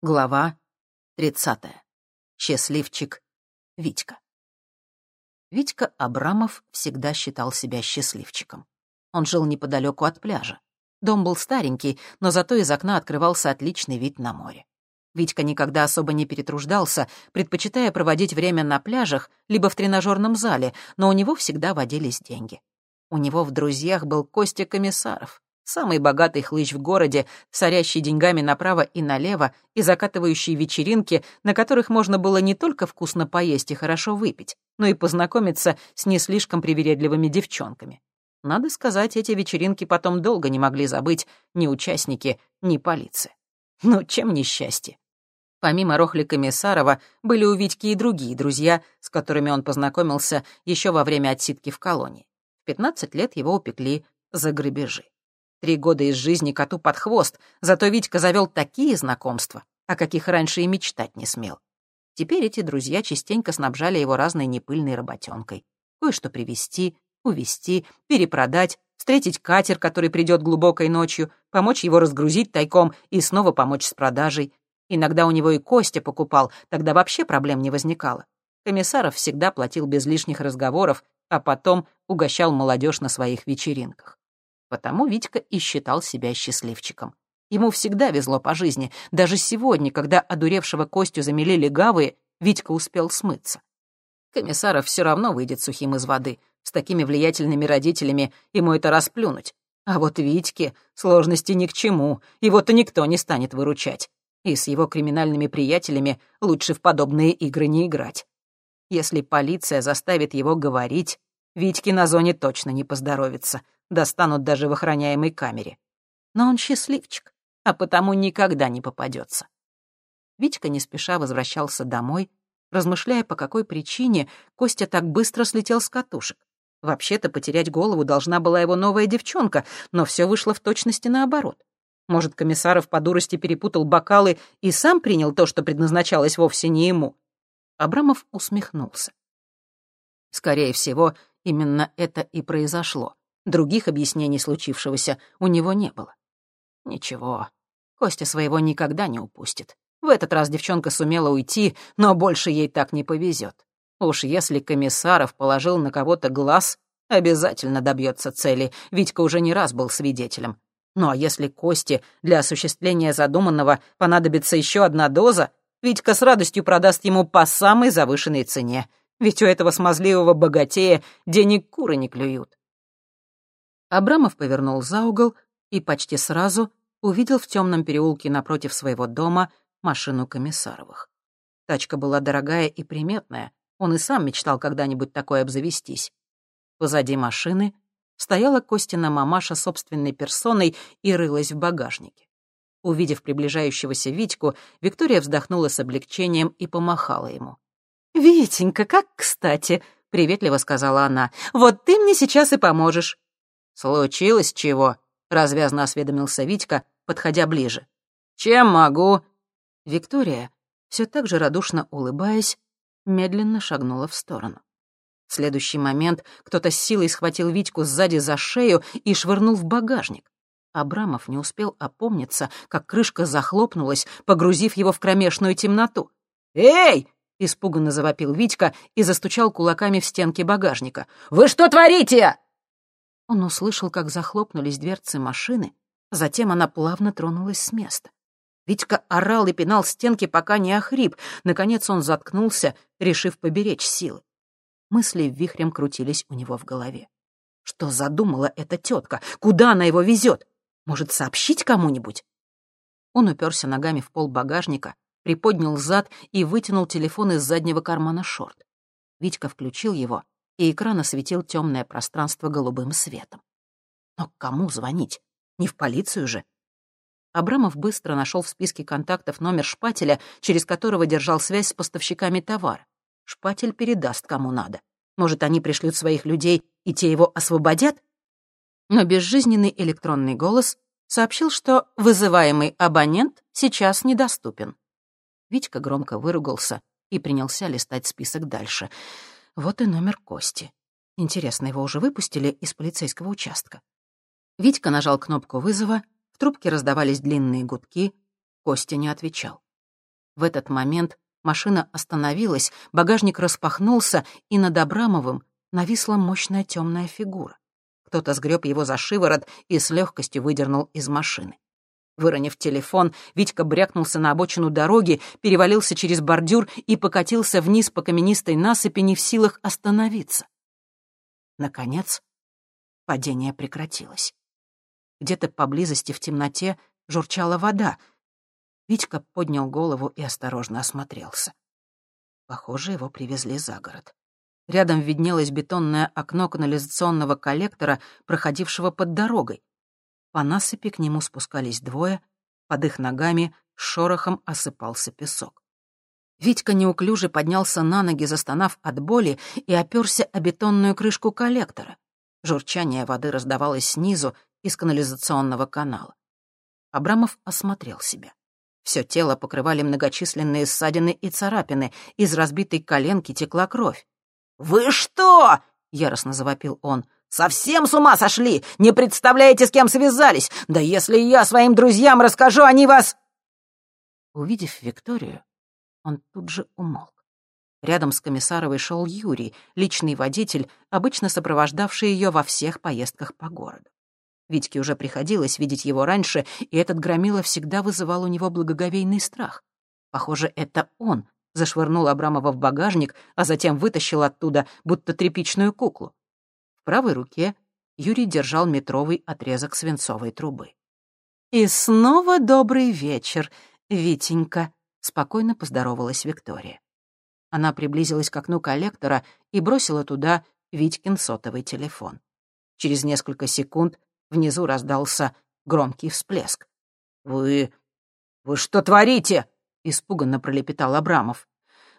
Глава 30. Счастливчик Витька. Витька Абрамов всегда считал себя счастливчиком. Он жил неподалеку от пляжа. Дом был старенький, но зато из окна открывался отличный вид на море. Витька никогда особо не перетруждался, предпочитая проводить время на пляжах либо в тренажерном зале, но у него всегда водились деньги. У него в друзьях был Костя Комиссаров, Самый богатый хлыщ в городе, сорящий деньгами направо и налево и закатывающий вечеринки, на которых можно было не только вкусно поесть и хорошо выпить, но и познакомиться с не слишком привередливыми девчонками. Надо сказать, эти вечеринки потом долго не могли забыть ни участники, ни полиция. Ну, чем несчастье? Помимо Рохли Комиссарова, были у Витьки и другие друзья, с которыми он познакомился еще во время отсидки в колонии. В 15 лет его упекли за грабежи. Три года из жизни коту под хвост, зато Витька завел такие знакомства, о каких раньше и мечтать не смел. Теперь эти друзья частенько снабжали его разной непыльной работенкой. Кое-что привезти, увезти, перепродать, встретить катер, который придет глубокой ночью, помочь его разгрузить тайком и снова помочь с продажей. Иногда у него и Костя покупал, тогда вообще проблем не возникало. Комиссаров всегда платил без лишних разговоров, а потом угощал молодежь на своих вечеринках. Потому Витька и считал себя счастливчиком. Ему всегда везло по жизни. Даже сегодня, когда одуревшего Костю замели легавые, Витька успел смыться. Комиссаров все равно выйдет сухим из воды. С такими влиятельными родителями ему это расплюнуть. А вот Витьке сложности ни к чему, его-то никто не станет выручать. И с его криминальными приятелями лучше в подобные игры не играть. Если полиция заставит его говорить, Витьке на зоне точно не поздоровится — достанут даже в охраняемой камере. Но он счастливчик, а потому никогда не попадется. Витька не спеша возвращался домой, размышляя, по какой причине Костя так быстро слетел с катушек. Вообще-то потерять голову должна была его новая девчонка, но все вышло в точности наоборот. Может, Комиссаров по дурости перепутал бокалы и сам принял то, что предназначалось вовсе не ему? Абрамов усмехнулся. Скорее всего, именно это и произошло. Других объяснений случившегося у него не было. Ничего, Костя своего никогда не упустит. В этот раз девчонка сумела уйти, но больше ей так не повезет. Уж если Комиссаров положил на кого-то глаз, обязательно добьется цели, Витька уже не раз был свидетелем. Ну а если Косте для осуществления задуманного понадобится еще одна доза, Витька с радостью продаст ему по самой завышенной цене. Ведь у этого смазливого богатея денег куры не клюют. Абрамов повернул за угол и почти сразу увидел в темном переулке напротив своего дома машину Комиссаровых. Тачка была дорогая и приметная, он и сам мечтал когда-нибудь такой обзавестись. Позади машины стояла Костина мамаша собственной персоной и рылась в багажнике. Увидев приближающегося Витьку, Виктория вздохнула с облегчением и помахала ему. «Витенька, как кстати!» — приветливо сказала она. «Вот ты мне сейчас и поможешь. «Случилось чего?» — развязно осведомился Витька, подходя ближе. «Чем могу?» Виктория, все так же радушно улыбаясь, медленно шагнула в сторону. В следующий момент кто-то с силой схватил Витьку сзади за шею и швырнул в багажник. Абрамов не успел опомниться, как крышка захлопнулась, погрузив его в кромешную темноту. «Эй!» — испуганно завопил Витька и застучал кулаками в стенки багажника. «Вы что творите?» Он услышал, как захлопнулись дверцы машины, затем она плавно тронулась с места. Витька орал и пинал стенки, пока не охрип. Наконец он заткнулся, решив поберечь силы. Мысли вихрем крутились у него в голове. Что задумала эта тетка? Куда она его везет? Может, сообщить кому-нибудь? Он уперся ногами в пол багажника, приподнял зад и вытянул телефон из заднего кармана шорт. Витька включил его и экран осветил темное пространство голубым светом. Но кому звонить? Не в полицию же. Абрамов быстро нашел в списке контактов номер шпателя, через которого держал связь с поставщиками товара. Шпатель передаст кому надо. Может, они пришлют своих людей, и те его освободят? Но безжизненный электронный голос сообщил, что вызываемый абонент сейчас недоступен. Витька громко выругался и принялся листать список дальше — вот и номер Кости. Интересно, его уже выпустили из полицейского участка. Витька нажал кнопку вызова, в трубке раздавались длинные гудки, Костя не отвечал. В этот момент машина остановилась, багажник распахнулся, и над Абрамовым нависла мощная темная фигура. Кто-то сгреб его за шиворот и с легкостью выдернул из машины. Выронив телефон, Витька брякнулся на обочину дороги, перевалился через бордюр и покатился вниз по каменистой насыпи, не в силах остановиться. Наконец, падение прекратилось. Где-то поблизости в темноте журчала вода. Витька поднял голову и осторожно осмотрелся. Похоже, его привезли за город. Рядом виднелось бетонное окно канализационного коллектора, проходившего под дорогой. По насыпи к нему спускались двое, под их ногами шорохом осыпался песок. Витька неуклюже поднялся на ноги, застонав от боли, и оперся о бетонную крышку коллектора. Журчание воды раздавалось снизу, из канализационного канала. Абрамов осмотрел себя. Все тело покрывали многочисленные ссадины и царапины, из разбитой коленки текла кровь. «Вы что?» — яростно завопил он. Совсем с ума сошли! Не представляете, с кем связались! Да если я своим друзьям расскажу, они вас...» Увидев Викторию, он тут же умолк. Рядом с Комиссаровой шел Юрий, личный водитель, обычно сопровождавший ее во всех поездках по городу. Витьке уже приходилось видеть его раньше, и этот громила всегда вызывал у него благоговейный страх. Похоже, это он зашвырнул Абрамова в багажник, а затем вытащил оттуда, будто тряпичную куклу правой руке Юрий держал метровый отрезок свинцовой трубы. «И снова добрый вечер, Витенька», — спокойно поздоровалась Виктория. Она приблизилась к окну коллектора и бросила туда Витькин сотовый телефон. Через несколько секунд внизу раздался громкий всплеск. «Вы... вы что творите?» — испуганно пролепетал Абрамов.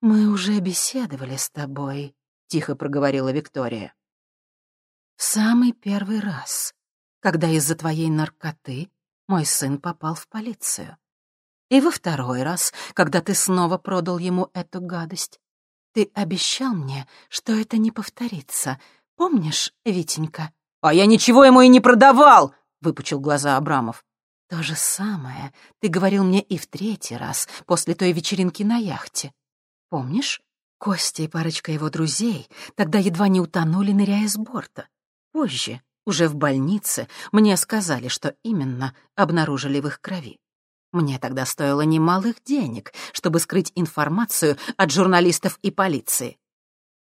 «Мы уже беседовали с тобой», — тихо проговорила Виктория самый первый раз, когда из-за твоей наркоты мой сын попал в полицию. И во второй раз, когда ты снова продал ему эту гадость. Ты обещал мне, что это не повторится. Помнишь, Витенька? «А я ничего ему и не продавал!» — выпучил глаза Абрамов. «То же самое ты говорил мне и в третий раз, после той вечеринки на яхте. Помнишь? Костя и парочка его друзей тогда едва не утонули, ныряя с борта. Позже, уже в больнице, мне сказали, что именно обнаружили в их крови. Мне тогда стоило немалых денег, чтобы скрыть информацию от журналистов и полиции.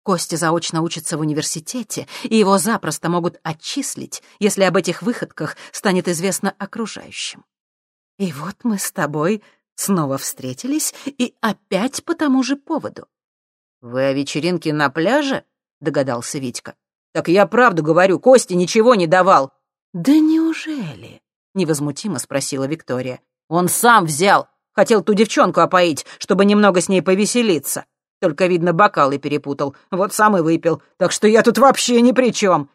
Костя заочно учится в университете, и его запросто могут отчислить, если об этих выходках станет известно окружающим. И вот мы с тобой снова встретились, и опять по тому же поводу. «Вы о вечеринке на пляже?» — догадался Витька. «Так я правду говорю, Кости ничего не давал». «Да неужели?» — невозмутимо спросила Виктория. «Он сам взял. Хотел ту девчонку опоить, чтобы немного с ней повеселиться. Только, видно, бокалы перепутал. Вот сам и выпил. Так что я тут вообще ни при чем».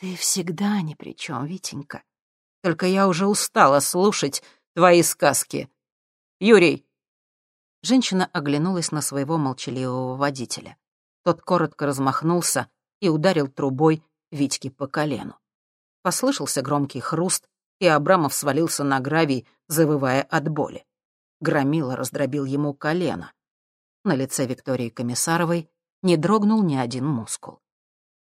«Ты всегда ни при чем, Витенька. Только я уже устала слушать твои сказки. Юрий!» Женщина оглянулась на своего молчаливого водителя. Тот коротко размахнулся, и ударил трубой Витьке по колену. Послышался громкий хруст, и Абрамов свалился на гравий, завывая от боли. Громила раздробил ему колено. На лице Виктории Комиссаровой не дрогнул ни один мускул.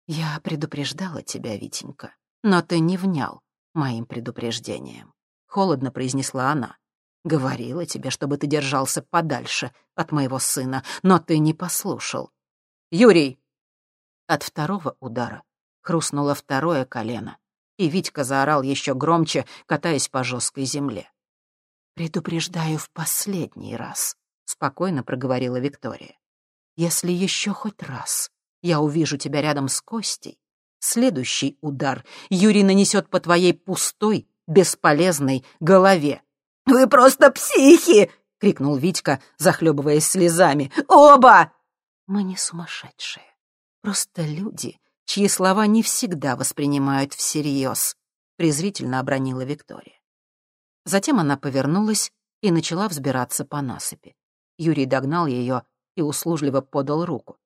«Я предупреждала тебя, Витенька, но ты не внял моим предупреждением», — холодно произнесла она. «Говорила тебе, чтобы ты держался подальше от моего сына, но ты не послушал». «Юрий!» От второго удара хрустнуло второе колено, и Витька заорал еще громче, катаясь по жесткой земле. «Предупреждаю в последний раз», — спокойно проговорила Виктория. «Если еще хоть раз я увижу тебя рядом с Костей, следующий удар Юрий нанесет по твоей пустой, бесполезной голове». «Вы просто психи!» — крикнул Витька, захлебываясь слезами. «Оба!» «Мы не сумасшедшие. Просто люди, чьи слова не всегда воспринимают всерьез», — презрительно обронила Виктория. Затем она повернулась и начала взбираться по насыпи. Юрий догнал ее и услужливо подал руку.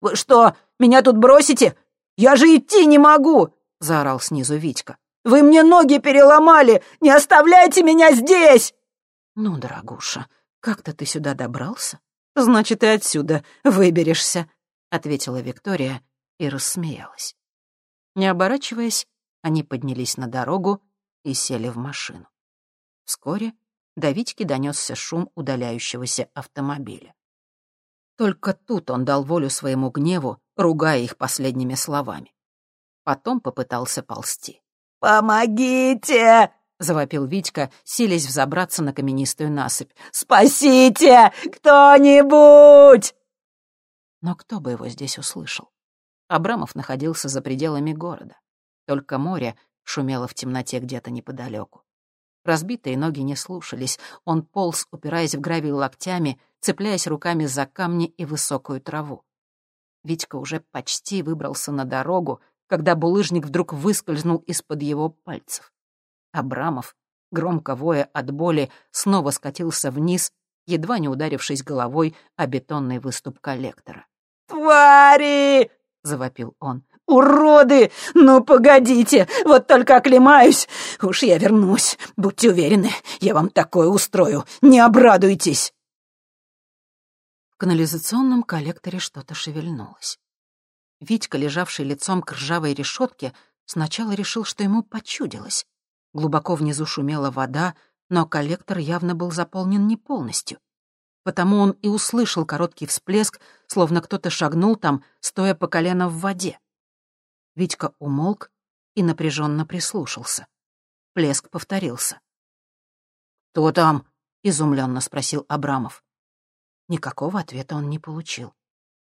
«Вы что, меня тут бросите? Я же идти не могу!» — заорал снизу Витька. «Вы мне ноги переломали! Не оставляйте меня здесь!» «Ну, дорогуша, «Как-то ты сюда добрался? Значит, и отсюда выберешься», — ответила Виктория и рассмеялась. Не оборачиваясь, они поднялись на дорогу и сели в машину. Вскоре до Витьки донесся шум удаляющегося автомобиля. Только тут он дал волю своему гневу, ругая их последними словами. Потом попытался ползти. «Помогите!» — завопил Витька, силясь взобраться на каменистую насыпь. «Спасите! Кто-нибудь!» Но кто бы его здесь услышал? Абрамов находился за пределами города. Только море шумело в темноте где-то неподалеку. Разбитые ноги не слушались. Он полз, упираясь в гравий локтями, цепляясь руками за камни и высокую траву. Витька уже почти выбрался на дорогу, когда булыжник вдруг выскользнул из-под его пальцев. Абрамов, громко воя от боли, снова скатился вниз, едва не ударившись головой о бетонный выступ коллектора. «Твари!» — завопил он. «Уроды! Ну, погодите! Вот только оклемаюсь! Уж я вернусь! Будьте уверены, я вам такое устрою! Не обрадуйтесь!» В канализационном коллекторе что-то шевельнулось. Витька, лежавший лицом к ржавой решетке, сначала решил, что ему почудилось. Глубоко внизу шумела вода, но коллектор явно был заполнен не полностью. Потому он и услышал короткий всплеск, словно кто-то шагнул там, стоя по колено в воде. Витька умолк и напряженно прислушался. Плеск повторился. «Кто там?» — изумленно спросил Абрамов. Никакого ответа он не получил.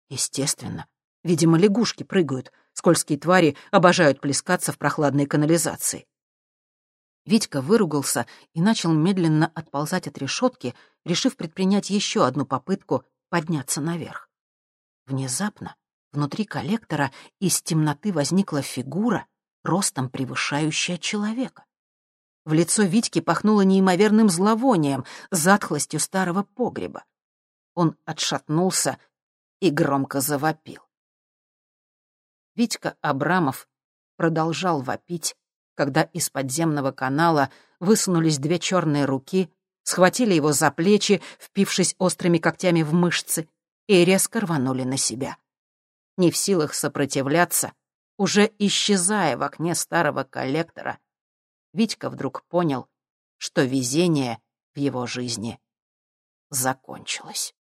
Естественно. Видимо, лягушки прыгают. Скользкие твари обожают плескаться в прохладной канализации. Витька выругался и начал медленно отползать от решетки, решив предпринять еще одну попытку подняться наверх. Внезапно Внутри коллектора из темноты возникла фигура, ростом превышающая человека. В лицо Витьки пахнуло неимоверным зловонием, затхлостью старого погреба. Он отшатнулся и громко завопил. Витька Абрамов продолжал вопить, когда из подземного канала высунулись две черные руки, схватили его за плечи, впившись острыми когтями в мышцы, и резко рванули на себя не в силах сопротивляться, уже исчезая в окне старого коллектора, Витька вдруг понял, что везение в его жизни закончилось.